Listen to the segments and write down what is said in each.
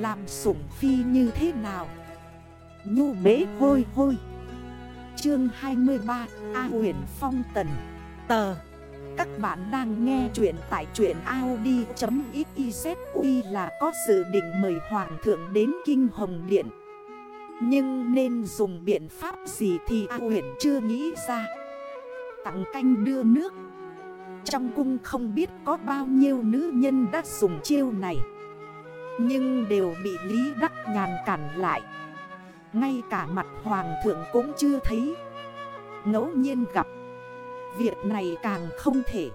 Làm sủng phi như thế nào? Nhu bế hôi hôi. Chương 23 A huyền phong tần. Tờ. Các bạn đang nghe chuyện tại chuyện Audi.xyz Uy là có dự định mời Hoàng thượng đến Kinh Hồng Điện. Nhưng nên dùng biện pháp gì thì A huyền chưa nghĩ ra. Tặng canh đưa nước. Trong cung không biết có bao nhiêu nữ nhân đã dùng chiêu này. Nhưng đều bị Lý Đắc Nhàn cản lại. Ngay cả mặt hoàng thượng cũng chưa thấy. Ngẫu nhiên gặp. Việc này càng không thể.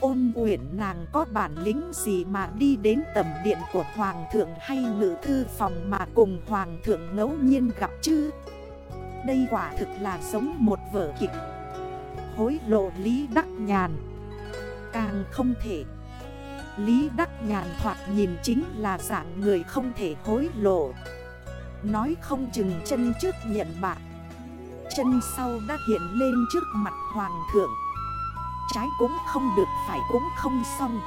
Ôn quyển nàng có bản lĩnh gì mà đi đến tầm điện của hoàng thượng hay ngự thư phòng mà cùng hoàng thượng ngẫu nhiên gặp chứ? Đây quả thực là giống một vở kịch. Hối lộ Lý Đắc Nhàn. Càng không thể. Lý Đắc Nhàn thoạt nhìn chính là dạng người không thể hối lộ. Nói không chừng chân trước nhận bạc Chân sau đã hiện lên trước mặt hoàng thượng. Trái cũng không được, phải cũng không xong.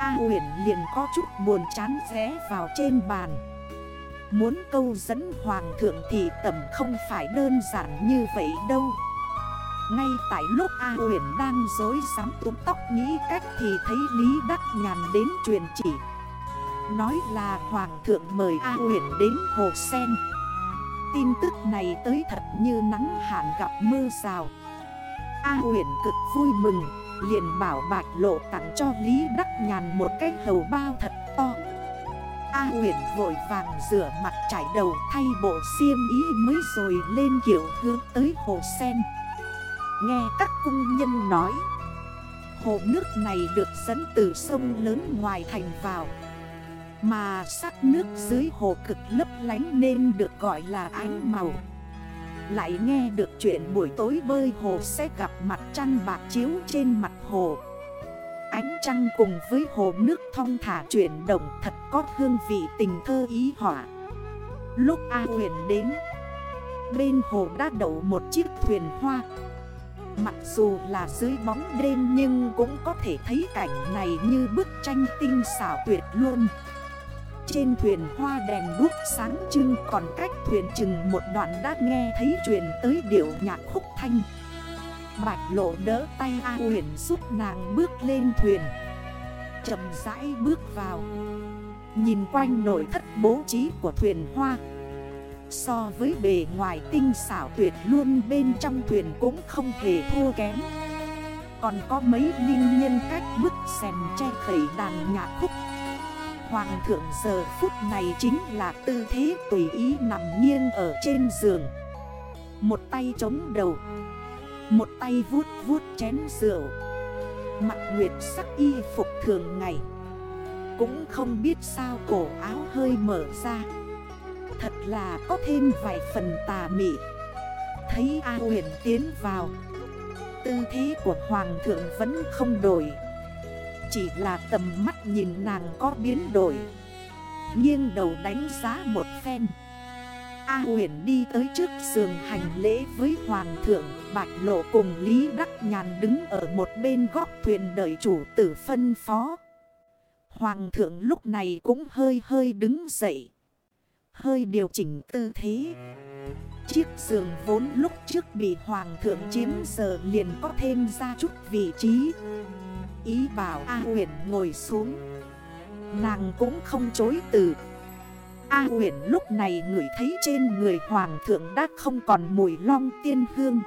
A huyền liền có chút buồn chán rẽ vào trên bàn. Muốn câu dẫn hoàng thượng thì tầm không phải đơn giản như vậy đâu. Ngay tại lúc A huyền đang dối sắm túm tóc nghĩ cách thì thấy Lý Đắc Nhàn đến truyền chỉ. Nói là Hoàng thượng mời A huyền đến Hồ Sen. Tin tức này tới thật như nắng hạn gặp mưa rào. A huyền cực vui mừng, liền bảo bạch lộ tặng cho Lý Đắc Nhàn một cái hầu bao thật to. A huyền vội vàng rửa mặt trải đầu thay bộ xiêm ý mới rồi lên kiểu hướng tới hồ sen. Nghe các cung nhân nói. Hồ nước này được dẫn từ sông lớn ngoài thành vào, mà sắc nước dưới hồ cực lấp lánh nên được gọi là ánh màu. Lại nghe được chuyện buổi tối bơi hồ sẽ gặp mặt trăng bạc chiếu trên mặt hồ. Ánh trăng cùng với hồ nước thong thả chuyển động thật có hương vị tình thơ ý họa. Lúc A huyền đến, Bên hồ đã đậu một chiếc thuyền hoa. Mặc dù là dưới bóng đêm nhưng cũng có thể thấy cảnh này như bức tranh tinh xảo tuyệt luôn trên thuyền hoa đèn đuốc sáng trưng, còn cách thuyền chừng một đoạn đã nghe thấy truyền tới điệu nhạc khúc thanh. Bạch lộ đỡ tay A huyền giúp nàng bước lên thuyền. Chầm rãi bước vào. Nhìn quanh nội thất bố trí của thuyền hoa So với bề ngoài tinh xảo tuyệt luôn, bên trong thuyền cũng không hề thua kém. Còn có mấy linh nhân cách bức xèm che khẩy đàn nhạc khúc. Hoàng thượng giờ phút này chính là tư thế tùy ý nằm nghiêng ở trên giường. Một tay chống đầu, Một tay vuốt vuốt chén rượu. Mặt nguyệt sắc y phục thường ngày. Cũng không biết sao cổ áo hơi mở ra. Thật là có thêm vài phần tà mị. Thấy A huyền tiến vào, Tư thế của Hoàng thượng vẫn không đổi. Chỉ là tầm mắt nhìn nàng có biến đổi. Nghiêng đầu đánh giá một phen. A huyền đi tới trước giường hành lễ với Hoàng thượng, Bạch lộ cùng Lý Đắc Nhàn đứng ở một bên góc thuyền đợi chủ tử phân phó. Hoàng thượng lúc này cũng hơi hơi đứng dậy. Hơi điều chỉnh tư thế. Chiếc giường vốn lúc trước bị hoàng thượng chiếm giờ liền có thêm ra chút vị trí. Ý bảo A huyền ngồi xuống. Nàng cũng không chối từ. A huyền lúc này ngửi thấy trên người hoàng thượng đã không còn mùi long tiên hương.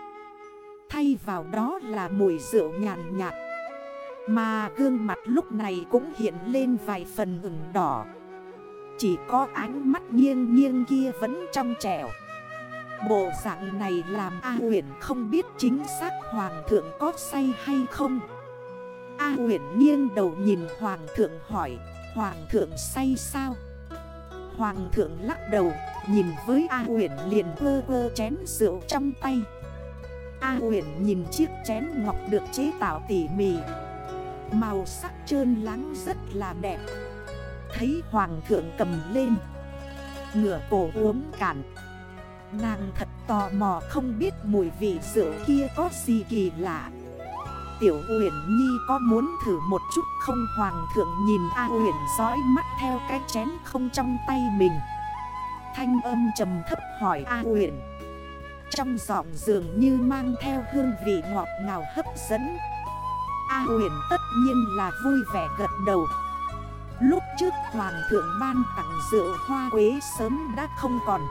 Thay vào đó là mùi rượu nhàn nhạt. Mà gương mặt lúc này cũng hiện lên vài phần ửng đỏ. Chỉ có ánh mắt nghiêng nghiêng kia vẫn trong trẻo. Bộ dạng này làm A huyền không biết chính xác hoàng thượng có say hay không. A huyền nghiêng đầu nhìn Hoàng thượng hỏi, Hoàng thượng say sao? Hoàng thượng lắc đầu, Nhìn với A huyền liền vơ vơ chén rượu trong tay. A huyền nhìn chiếc chén ngọc được chế tạo tỉ mỉ. Màu sắc trơn lắng rất là đẹp. Thấy hoàng thượng cầm lên. Ngửa cổ uống cạn. Nàng thật tò mò không biết mùi vị rượu kia có gì kỳ lạ. Tiểu Uyển Nhi có muốn thử một chút không? Hoàng thượng nhìn A Uyển dõi mắt theo cái chén không trong tay mình. Thanh âm trầm thấp hỏi A Uyển. Trong giọng dường như mang theo hương vị ngọt ngào hấp dẫn. A Uyển tất nhiên là vui vẻ gật đầu. Lúc trước Hoàng thượng ban tặng rượu hoa quế sớm đã không còn.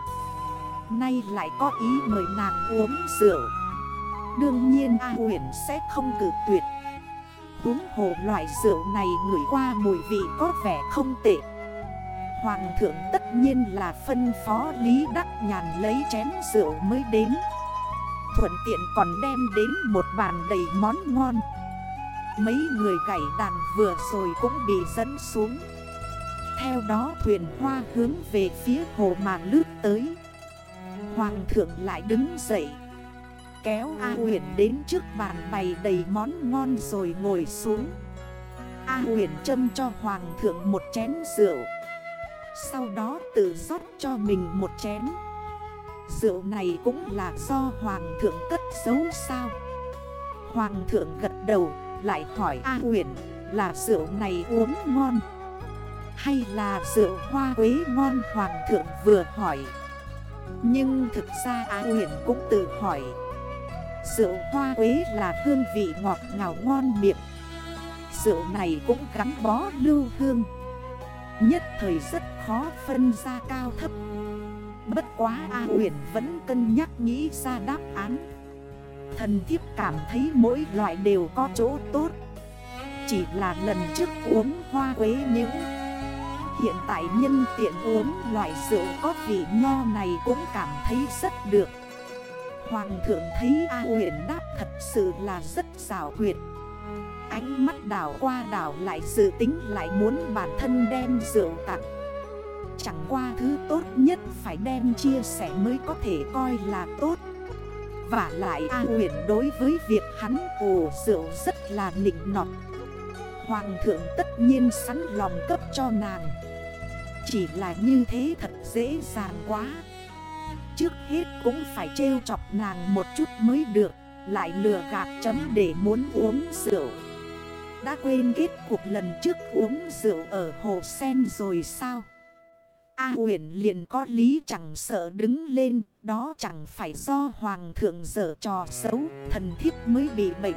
Nay lại có ý mời nàng uống rượu. Đương nhiên A huyền sẽ không cử tuyệt. Uống hồ loại rượu này ngửi qua mùi vị có vẻ không tệ. Hoàng thượng tất nhiên là phân phó Lý Đắc Nhàn lấy chén rượu mới đến. Thuận tiện còn đem đến một bàn đầy món ngon. Mấy người gãy đàn vừa rồi cũng bị dẫn xuống. Theo đó thuyền hoa hướng về phía hồ mà lướt tới. Hoàng thượng lại đứng dậy. Kéo A huyền đến trước bàn bày đầy món ngon rồi ngồi xuống. A huyền châm cho Hoàng thượng một chén rượu. Sau đó tự rót cho mình một chén. Rượu này cũng là do Hoàng thượng cất giấu sao? Hoàng thượng gật đầu lại hỏi, A huyền là rượu này uống ngon Hay là rượu hoa quế ngon? Hoàng thượng vừa hỏi. Nhưng thực ra A huyền cũng tự hỏi, Rượu hoa quế là hương vị ngọt ngào ngon miệng. Rượu này cũng gắn bó lưu hương, Nhất thời rất khó phân ra cao thấp. Bất quá A huyền vẫn cân nhắc nghĩ ra đáp án. Thần thiếp cảm thấy mỗi loại đều có chỗ tốt. Chỉ là lần trước uống hoa quế những. Hiện tại nhân tiện uống loại rượu có vị nho này cũng cảm thấy rất được. Hoàng thượng thấy A huyền đáp thật sự là rất xảo quyệt. Ánh mắt đảo qua đảo lại dự tính lại muốn bản thân đem rượu tặng. Chẳng qua thứ tốt nhất phải đem chia sẻ mới có thể coi là tốt. Và lại A huyền đối với việc hắn ồ rượu rất là nịnh nọt. Hoàng thượng tất nhiên sẵn lòng cấp cho nàng. Chỉ là như thế thật dễ dàng quá. Trước hết cũng phải trêu chọc nàng một chút mới được. Lại lừa gạt chấm để muốn uống rượu. Đã quên kết cuộc lần trước uống rượu ở hồ sen rồi sao? A huyền liền có lý chẳng sợ đứng lên, Đó chẳng phải do hoàng thượng dở trò xấu, Thần thiếp mới bị bệnh.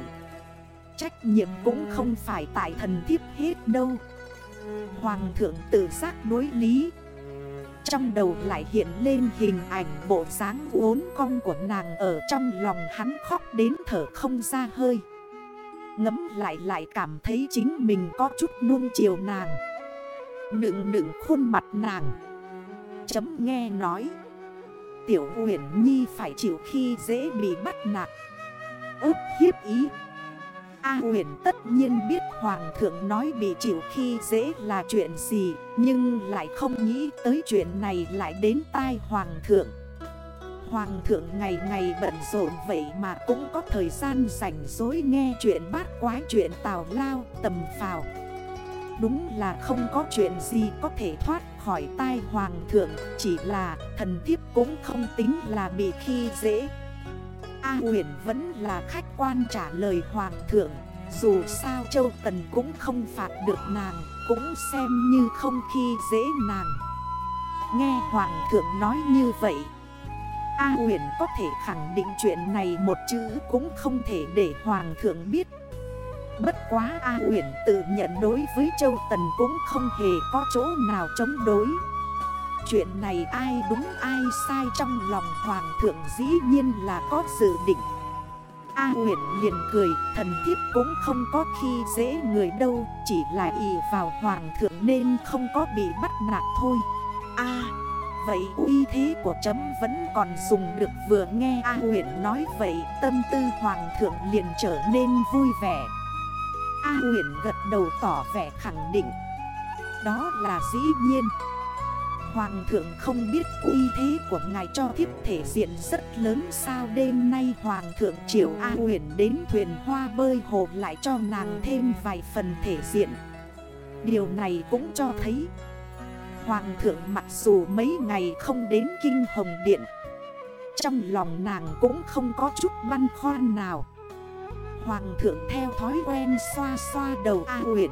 Trách nhiệm cũng không phải tại thần thiếp hết đâu. Hoàng thượng tự giác đối lý. Trong đầu lại hiện lên hình ảnh bộ dáng uốn cong của nàng ở trong lòng hắn khóc đến thở không ra hơi. Ngấm lại lại cảm thấy chính mình có chút nuông chiều nàng. Nựng nựng khuôn mặt nàng. Chấm nghe nói. Tiểu huyền nhi phải chịu khi dễ bị bắt nạt. Ức hiếp ý. A huyền tất nhiên biết Hoàng thượng nói bị chịu khi dễ là chuyện gì, Nhưng lại không nghĩ tới chuyện này lại đến tai Hoàng thượng. Hoàng thượng ngày ngày bận rộn vậy mà cũng có thời gian rảnh dối nghe chuyện bát quái chuyện tào lao tầm phào. Đúng là không có chuyện gì có thể thoát khỏi tai Hoàng thượng, Chỉ là thần thiếp cũng không tính là bị khi dễ. A huyền vẫn là khách quan trả lời hoàng thượng, Dù sao châu tần cũng không phạt được nàng, Cũng xem như không khi dễ nàng. Nghe hoàng thượng nói như vậy, A huyền có thể khẳng định chuyện này một chữ cũng không thể để hoàng thượng biết. Bất quá A huyền tự nhận đối với châu tần cũng không hề có chỗ nào chống đối. Chuyện này ai đúng, ai sai trong lòng hoàng thượng dĩ nhiên là có dự định. A Nguyễn liền cười, thần thiếp cũng không có khi dễ người đâu, Chỉ là ý vào hoàng thượng nên không có bị bắt nạt thôi. A, Vậy uy thế của chấm vẫn còn dùng được, vừa nghe A Nguyễn nói vậy, Tâm tư hoàng thượng liền trở nên vui vẻ. A Nguyễn gật đầu tỏ vẻ khẳng định. Đó là dĩ nhiên. Hoàng thượng không biết uy thế của ngài cho thiếp thể diện rất lớn sao đêm nay Hoàng thượng triệu A huyền đến thuyền hoa bơi hồ lại cho nàng thêm vài phần thể diện. Điều này cũng cho thấy, Hoàng thượng mặc dù mấy ngày không đến kinh hồng điện, Trong lòng nàng cũng không có chút băn khoan nào. Hoàng thượng theo thói quen xoa xoa đầu A huyền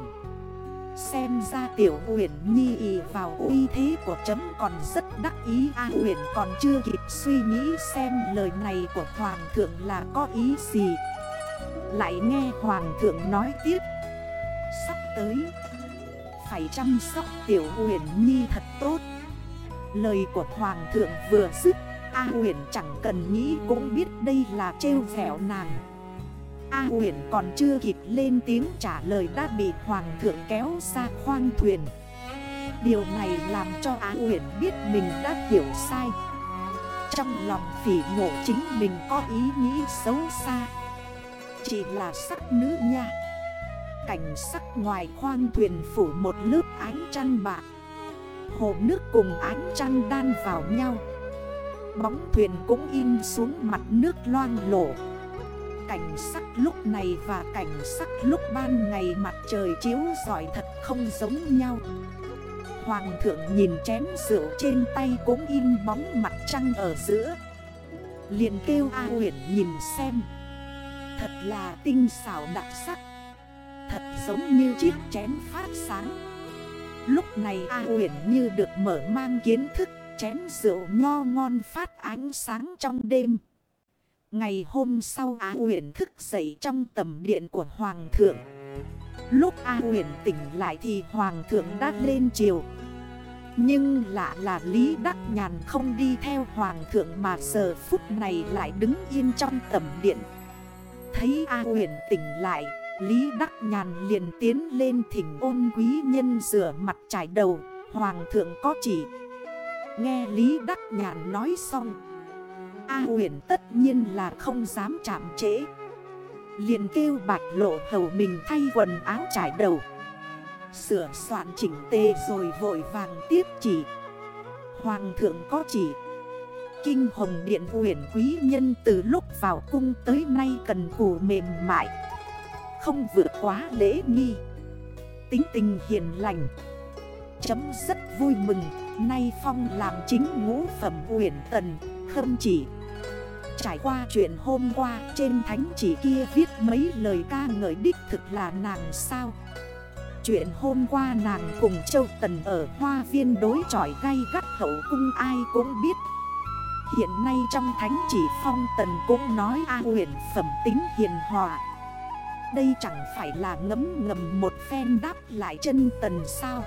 Xem ra tiểu huyền nhi ý vào uy thế của chấm còn rất đắc ý. A huyền còn chưa kịp suy nghĩ xem lời này của Hoàng thượng là có ý gì. Lại nghe Hoàng thượng nói tiếp. Sắp tới, Phải chăm sóc tiểu huyền nhi thật tốt. Lời của Hoàng thượng vừa dứt, A huyền chẳng cần nghĩ cũng biết đây là trêu vẻo nàng. A huyền còn chưa kịp lên tiếng trả lời đã bị Hoàng thượng kéo ra khoang thuyền. Điều này làm cho A huyền biết mình đã hiểu sai. Trong lòng phỉ ngộ chính mình có ý nghĩ xấu xa. Chỉ là sắc nữ nha. Cảnh sắc ngoài khoang thuyền phủ một lớp ánh trăng bạc. Hồ nước cùng ánh trăng đan vào nhau. Bóng thuyền cũng in xuống mặt nước loang lổ. Cảnh sắc lúc này và cảnh sắc lúc ban ngày mặt trời chiếu giỏi thật không giống nhau. Hoàng thượng nhìn chén rượu trên tay cũng in bóng mặt trăng ở giữa. Liền kêu A huyền nhìn xem. Thật là tinh xảo đặc sắc. Thật giống như chiếc chén phát sáng. Lúc này A huyền như được mở mang kiến thức, Chén rượu nho ngon phát ánh sáng trong đêm. Ngày hôm sau A huyền thức dậy trong tầm điện của Hoàng thượng. Lúc A huyền tỉnh lại thì Hoàng thượng đã lên chiều Nhưng lạ là Lý Đắc Nhàn không đi theo Hoàng thượng mà giờ phút này lại đứng yên trong tầm điện. Thấy A huyền tỉnh lại, Lý Đắc Nhàn liền tiến lên thỉnh ôn quý nhân rửa mặt trải đầu. Hoàng thượng có chỉ. Nghe Lý Đắc Nhàn nói xong A huyền tất nhiên là không dám chạm trễ. Liền kêu bạch lộ hầu mình thay quần áo trải đầu. Sửa soạn chỉnh tề rồi vội vàng tiếp chỉ. Hoàng thượng có chỉ. Kinh hồng điện huyền quý nhân từ lúc vào cung tới nay cần cù mềm mại. Không vượt quá lễ nghi. Tính tình hiền lành. Chấm rất vui mừng. Nay Phong làm chính ngũ phẩm huyền tần, Khâm chỉ. Trải qua chuyện hôm qua, Trên thánh chỉ kia viết mấy lời ca ngợi đích thực là nàng sao. Chuyện hôm qua nàng cùng Châu Tần ở hoa viên đối tròi gay gắt hậu cung ai cũng biết. Hiện nay trong thánh chỉ phong tần cũng nói A huyền phẩm tính hiền hòa. Đây chẳng phải là ngấm ngầm một phen đáp lại chân tần sao?